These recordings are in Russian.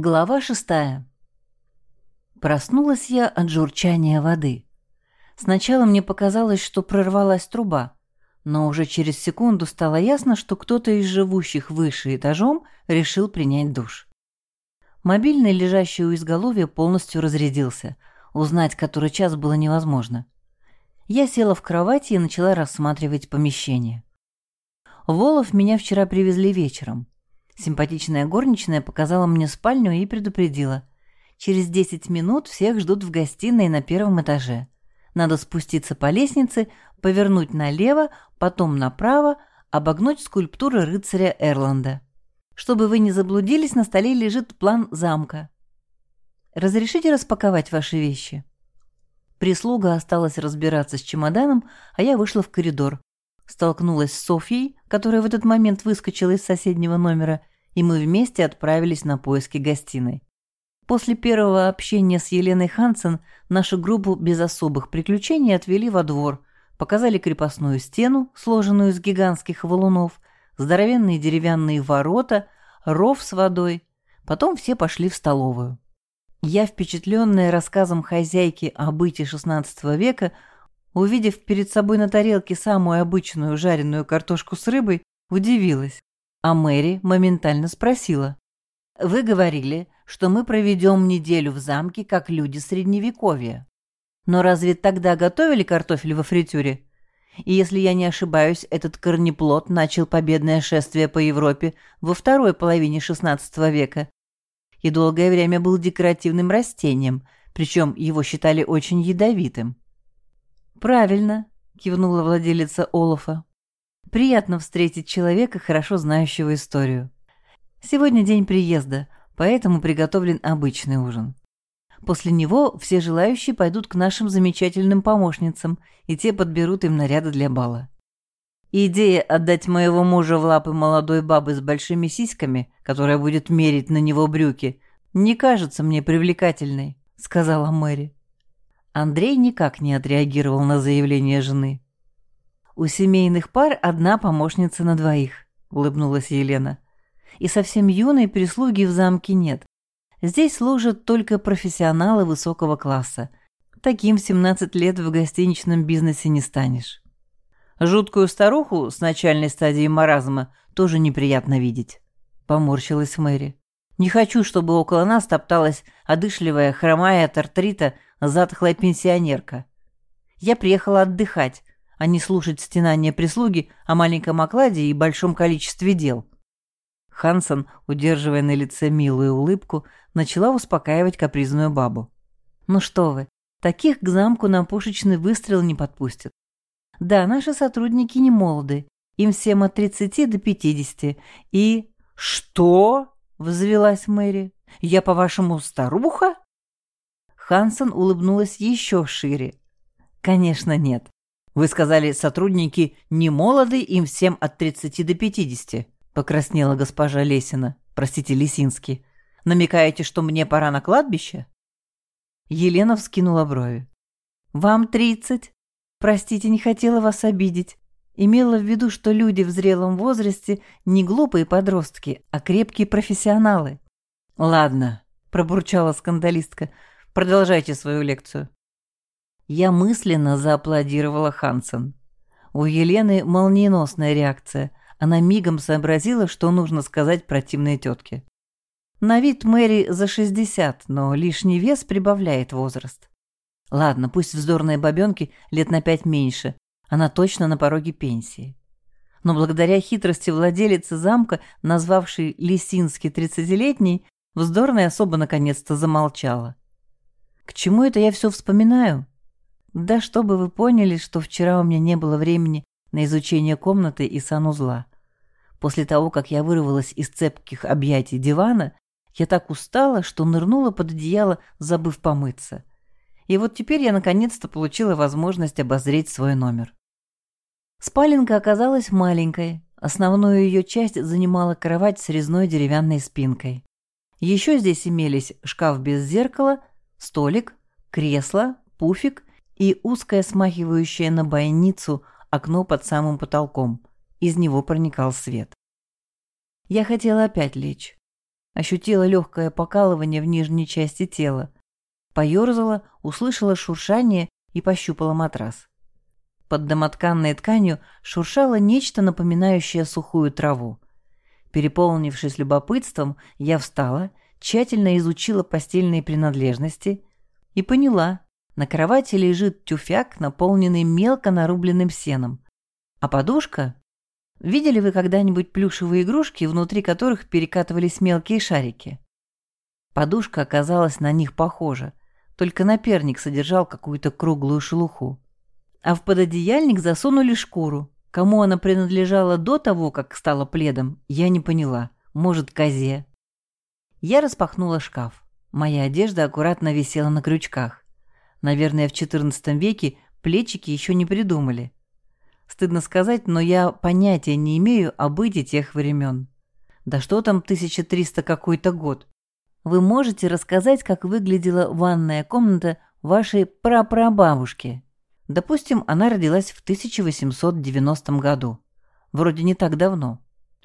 Глава шестая. Проснулась я от журчания воды. Сначала мне показалось, что прорвалась труба, но уже через секунду стало ясно, что кто-то из живущих выше этажом решил принять душ. Мобильный, лежащий у изголовья, полностью разрядился. Узнать, который час, было невозможно. Я села в кровати и начала рассматривать помещение. Волов меня вчера привезли вечером. Симпатичная горничная показала мне спальню и предупредила. Через 10 минут всех ждут в гостиной на первом этаже. Надо спуститься по лестнице, повернуть налево, потом направо, обогнуть скульптуры рыцаря Эрланда. Чтобы вы не заблудились, на столе лежит план замка. Разрешите распаковать ваши вещи? Прислуга осталась разбираться с чемоданом, а я вышла в коридор. Столкнулась с Софьей, которая в этот момент выскочила из соседнего номера, и мы вместе отправились на поиски гостиной. После первого общения с Еленой Хансен нашу группу без особых приключений отвели во двор, показали крепостную стену, сложенную из гигантских валунов, здоровенные деревянные ворота, ров с водой. Потом все пошли в столовую. Я, впечатленная рассказом хозяйки о быте XVI века, увидев перед собой на тарелке самую обычную жареную картошку с рыбой, удивилась. А Мэри моментально спросила. «Вы говорили, что мы проведем неделю в замке, как люди Средневековья. Но разве тогда готовили картофель во фритюре? И если я не ошибаюсь, этот корнеплод начал победное шествие по Европе во второй половине XVI века и долгое время был декоративным растением, причем его считали очень ядовитым. «Правильно», — кивнула владелица Олафа. Приятно встретить человека, хорошо знающего историю. Сегодня день приезда, поэтому приготовлен обычный ужин. После него все желающие пойдут к нашим замечательным помощницам, и те подберут им наряды для бала. Идея отдать моего мужа в лапы молодой бабы с большими сиськами, которая будет мерить на него брюки, не кажется мне привлекательной, сказала Мэри. Андрей никак не отреагировал на заявление жены. «У семейных пар одна помощница на двоих», — улыбнулась Елена. «И совсем юной прислуги в замке нет. Здесь служат только профессионалы высокого класса. Таким в 17 лет в гостиничном бизнесе не станешь». «Жуткую старуху с начальной стадии маразма тоже неприятно видеть», — поморщилась Мэри. «Не хочу, чтобы около нас топталась одышливая, хромая от артрита, затхлая пенсионерка. Я приехала отдыхать, а не слушать стенания прислуги о маленьком окладе и большом количестве дел. Хансон, удерживая на лице милую улыбку, начала успокаивать капризную бабу. «Ну что вы, таких к замку на пушечный выстрел не подпустят. Да, наши сотрудники не молоды, им всем от 30 до 50, и...» «Что?» — взвелась Мэри. «Я, по-вашему, старуха?» Хансон улыбнулась еще шире. «Конечно, нет. Вы сказали, сотрудники не молоды, им всем от 30 до 50, покраснела госпожа Лесина, простите, Лисинский. Намекаете, что мне пора на кладбище? Елена вскинула брови. Вам 30? Простите, не хотела вас обидеть. Имела в виду, что люди в зрелом возрасте не глупые подростки, а крепкие профессионалы. Ладно, пробурчала скандалистка. Продолжайте свою лекцию. Я мысленно зааплодировала Хансен. У Елены молниеносная реакция. Она мигом сообразила, что нужно сказать противной тетке. На вид Мэри за 60, но лишний вес прибавляет возраст. Ладно, пусть вздорные бабенки лет на пять меньше. Она точно на пороге пенсии. Но благодаря хитрости владелицы замка, назвавшей Лисинский тридцатилетний, вздорная особо наконец-то замолчала. К чему это я все вспоминаю? Да чтобы вы поняли, что вчера у меня не было времени на изучение комнаты и санузла. После того, как я вырвалась из цепких объятий дивана, я так устала, что нырнула под одеяло, забыв помыться. И вот теперь я наконец-то получила возможность обозреть свой номер. Спаленка оказалась маленькой. Основную ее часть занимала кровать с резной деревянной спинкой. Еще здесь имелись шкаф без зеркала, столик, кресло, пуфик и узкое смахивающее на бойницу окно под самым потолком. Из него проникал свет. Я хотела опять лечь. Ощутила легкое покалывание в нижней части тела. Поерзала, услышала шуршание и пощупала матрас. Под домотканной тканью шуршало нечто напоминающее сухую траву. Переполнившись любопытством, я встала, тщательно изучила постельные принадлежности и поняла, на кровати лежит тюфяк, наполненный мелко нарубленным сеном. А подушка? Видели вы когда-нибудь плюшевые игрушки, внутри которых перекатывались мелкие шарики? Подушка оказалась на них похожа, только наперник содержал какую-то круглую шелуху. А в пододеяльник засунули шкуру. Кому она принадлежала до того, как стала пледом, я не поняла. Может, козе. Я распахнула шкаф. Моя одежда аккуратно висела на крючках. Наверное, в XIV веке плечики еще не придумали. Стыдно сказать, но я понятия не имею о быте тех времен. Да что там 1300 какой-то год? Вы можете рассказать, как выглядела ванная комната вашей прапрабабушки? Допустим, она родилась в 1890 году. Вроде не так давно.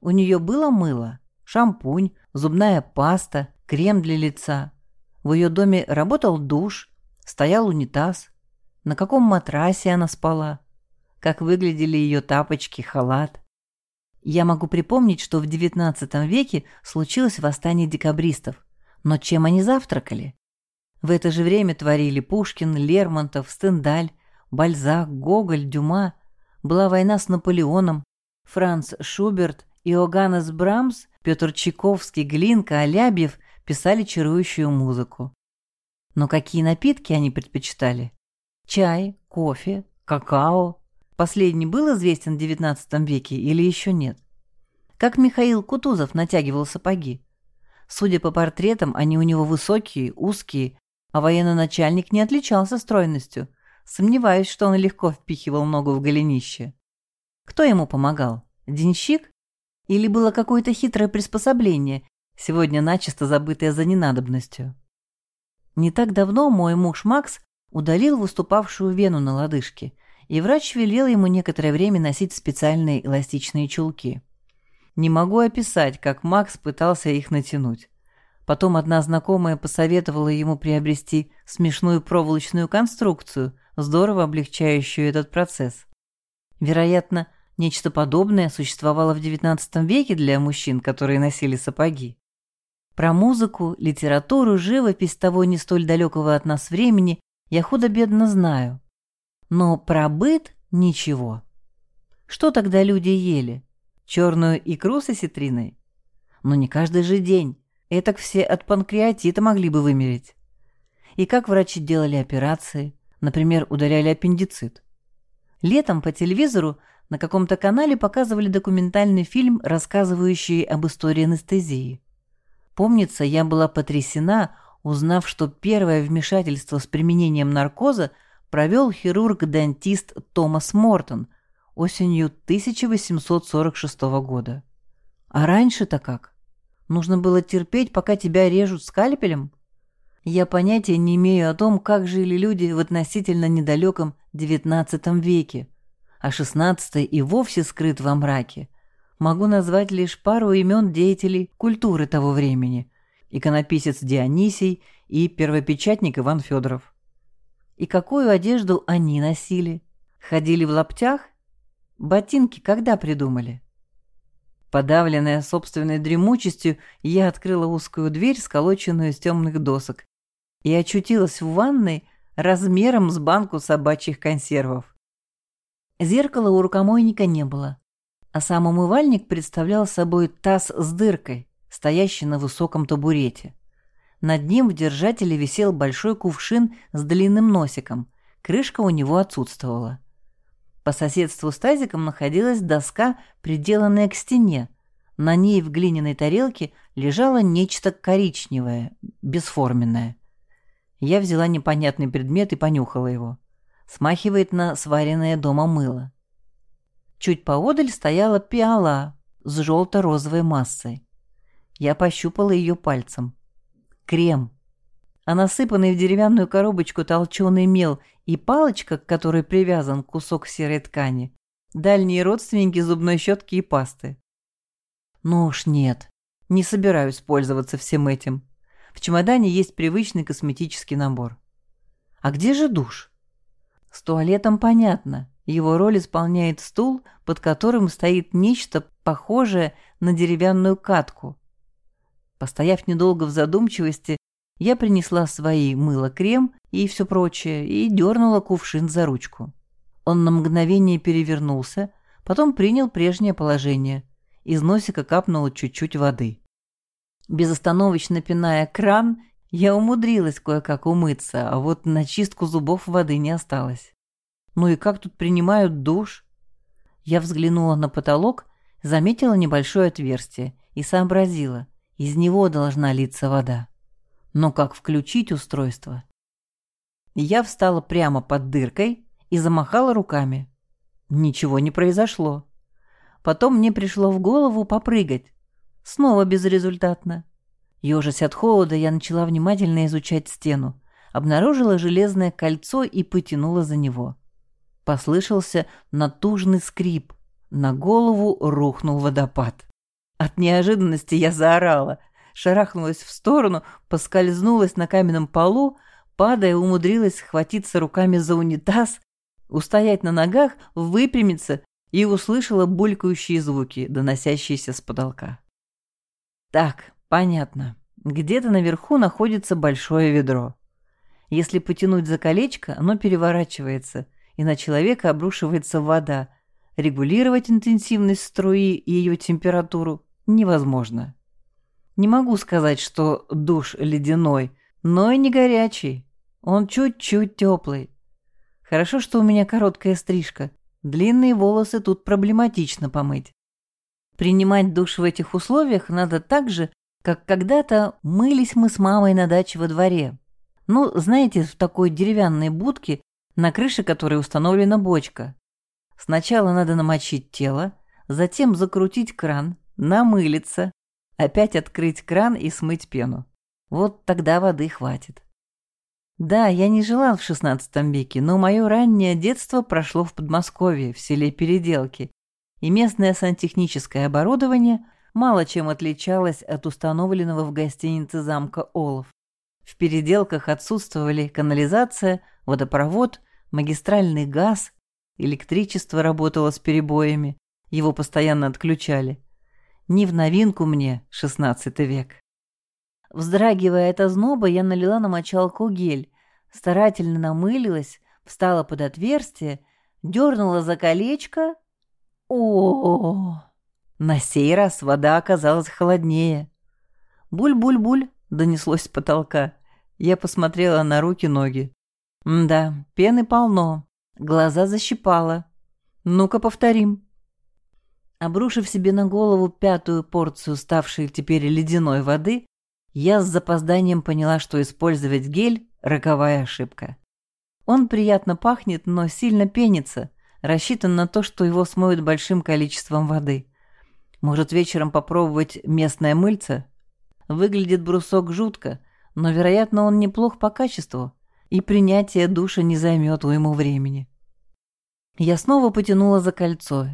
У нее было мыло, шампунь, зубная паста, крем для лица. В ее доме работал душ, стоял унитаз. На каком матрасе она спала? Как выглядели ее тапочки, халат? Я могу припомнить, что в XIX веке случилось восстание декабристов. Но чем они завтракали? В это же время творили Пушкин, Лермонтов, Стендаль, Бальзак, Гоголь, Дюма. Была война с Наполеоном. Франц Шуберт, Иоганнес Брамс, Петр Чайковский, Глинка, Алябьев писали чарующую музыку. Но какие напитки они предпочитали? Чай, кофе, какао. Последний был известен в XIX веке или еще нет? Как Михаил Кутузов натягивал сапоги? Судя по портретам, они у него высокие, узкие, а военный начальник не отличался стройностью. Сомневаюсь, что он легко впихивал ногу в голенище. Кто ему помогал? Денщик? Или было какое-то хитрое приспособление, сегодня начисто забытое за ненадобностью? Не так давно мой муж Макс удалил выступавшую вену на лодыжке, и врач велел ему некоторое время носить специальные эластичные чулки. Не могу описать, как Макс пытался их натянуть. Потом одна знакомая посоветовала ему приобрести смешную проволочную конструкцию – здорово облегчающую этот процесс. Вероятно, нечто подобное существовало в XIX веке для мужчин, которые носили сапоги. Про музыку, литературу, живопись того не столь далекого от нас времени я худо-бедно знаю. Но про быт – ничего. Что тогда люди ели? Черную икру с осетриной? Но не каждый же день. Этак все от панкреатита могли бы вымереть. И как врачи делали операции? Например, удаляли аппендицит. Летом по телевизору на каком-то канале показывали документальный фильм, рассказывающий об истории анестезии. Помнится, я была потрясена, узнав, что первое вмешательство с применением наркоза провел хирург-дантист Томас Мортон осенью 1846 года. А раньше-то как? Нужно было терпеть, пока тебя режут скальпелем? Я понятия не имею о том, как жили люди в относительно недалеком XIX веке, а XVI и вовсе скрыт во мраке. Могу назвать лишь пару имен деятелей культуры того времени – иконописец Дионисий и первопечатник Иван Федоров. И какую одежду они носили? Ходили в лаптях? Ботинки когда придумали? Подавленная собственной дремучестью, я открыла узкую дверь, сколоченную из темных досок, и очутилась в ванной размером с банку собачьих консервов. Зеркала у рукомойника не было, а сам умывальник представлял собой таз с дыркой, стоящий на высоком табурете. Над ним в держателе висел большой кувшин с длинным носиком, крышка у него отсутствовала. По соседству с тазиком находилась доска, приделанная к стене. На ней в глиняной тарелке лежало нечто коричневое, бесформенное. Я взяла непонятный предмет и понюхала его. Смахивает на сваренное дома мыло. Чуть поодаль стояла пиала с желто-розовой массой. Я пощупала ее пальцем. Крем. А насыпанный в деревянную коробочку толченый мел и палочка, к которой привязан кусок серой ткани, дальние родственники зубной щетки и пасты. Ну уж нет. Не собираюсь пользоваться всем этим. В чемодане есть привычный косметический набор. А где же душ? С туалетом понятно. Его роль исполняет стул, под которым стоит нечто похожее на деревянную катку. Постояв недолго в задумчивости, я принесла свои мыло-крем и все прочее и дернула кувшин за ручку. Он на мгновение перевернулся, потом принял прежнее положение. Из носика капнуло чуть-чуть воды. Безостановочно пиная кран, я умудрилась кое-как умыться, а вот на чистку зубов воды не осталось. Ну и как тут принимают душ? Я взглянула на потолок, заметила небольшое отверстие и сообразила, из него должна литься вода. Но как включить устройство? Я встала прямо под дыркой и замахала руками. Ничего не произошло. Потом мне пришло в голову попрыгать. Снова безрезультатно. Ёжась от холода, я начала внимательно изучать стену. Обнаружила железное кольцо и потянула за него. Послышался натужный скрип. На голову рухнул водопад. От неожиданности я заорала. Шарахнулась в сторону, поскользнулась на каменном полу, падая, умудрилась схватиться руками за унитаз, устоять на ногах, выпрямиться и услышала булькающие звуки, доносящиеся с потолка. Так, понятно. Где-то наверху находится большое ведро. Если потянуть за колечко, оно переворачивается, и на человека обрушивается вода. Регулировать интенсивность струи и ее температуру невозможно. Не могу сказать, что душ ледяной, но и не горячий. Он чуть-чуть теплый. Хорошо, что у меня короткая стрижка. Длинные волосы тут проблематично помыть. Принимать душ в этих условиях надо так же, как когда-то мылись мы с мамой на даче во дворе. Ну, знаете, в такой деревянной будке, на крыше которой установлена бочка. Сначала надо намочить тело, затем закрутить кран, намылиться, опять открыть кран и смыть пену. Вот тогда воды хватит. Да, я не жила в XVI веке, но мое раннее детство прошло в Подмосковье, в селе Переделки, и местное сантехническое оборудование мало чем отличалось от установленного в гостинице замка Олов. В переделках отсутствовали канализация, водопровод, магистральный газ, электричество работало с перебоями, его постоянно отключали. Не в новинку мне XVI век. Вздрагивая от озноба, я налила на мочалку гель, старательно намылилась, встала под отверстие, дернула за колечко — о, На сей раз вода оказалась холоднее. «Буль-буль-буль!» — донеслось с потолка. Я посмотрела на руки-ноги. Да, пены полно. Глаза защипало. Ну-ка повторим. Обрушив себе на голову пятую порцию ставшей теперь ледяной воды, я с запозданием поняла, что использовать гель – роковая ошибка. Он приятно пахнет, но сильно пенится, рассчитан на то, что его смоют большим количеством воды. Может, вечером попробовать местное мыльце? Выглядит брусок жутко, но, вероятно, он неплох по качеству, и принятие душа не займет уйму времени. Я снова потянула за кольцо.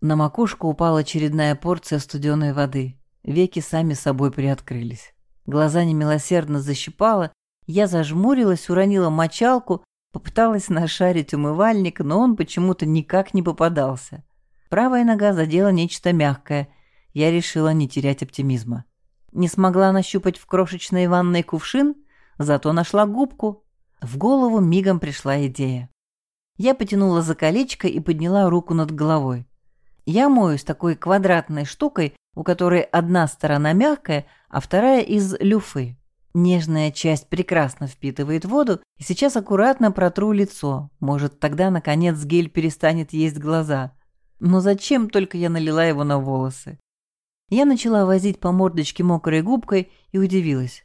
На макушку упала очередная порция студеной воды. Веки сами собой приоткрылись. Глаза немилосердно защипало, я зажмурилась, уронила мочалку, Попыталась нашарить умывальник, но он почему-то никак не попадался. Правая нога задела нечто мягкое. Я решила не терять оптимизма. Не смогла нащупать в крошечной ванной кувшин, зато нашла губку. В голову мигом пришла идея. Я потянула за колечко и подняла руку над головой. Я моюсь такой квадратной штукой, у которой одна сторона мягкая, а вторая из люфы. Нежная часть прекрасно впитывает воду, и сейчас аккуратно протру лицо. Может, тогда, наконец, гель перестанет есть глаза. Но зачем только я налила его на волосы? Я начала возить по мордочке мокрой губкой и удивилась.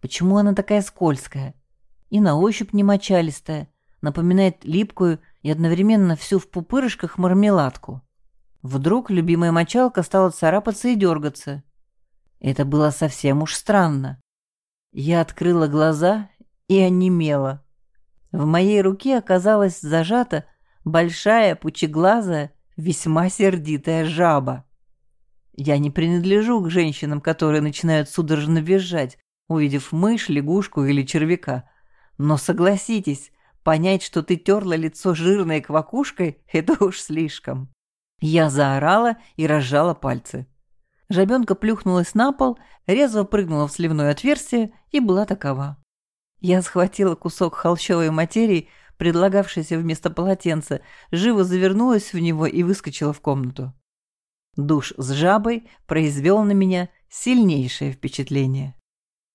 Почему она такая скользкая? И на ощупь не мочалистая, напоминает липкую и одновременно всю в пупырышках мармеладку. Вдруг любимая мочалка стала царапаться и дергаться. Это было совсем уж странно. Я открыла глаза и онемела. В моей руке оказалась зажата большая, пучеглазая, весьма сердитая жаба. Я не принадлежу к женщинам, которые начинают судорожно визжать, увидев мышь, лягушку или червяка. Но согласитесь, понять, что ты терла лицо жирной квакушкой, это уж слишком. Я заорала и разжала пальцы. Жабенка плюхнулась на пол, резво прыгнула в сливное отверстие и была такова. Я схватила кусок холщовой материи, предлагавшийся вместо полотенца, живо завернулась в него и выскочила в комнату. Душ с жабой произвел на меня сильнейшее впечатление.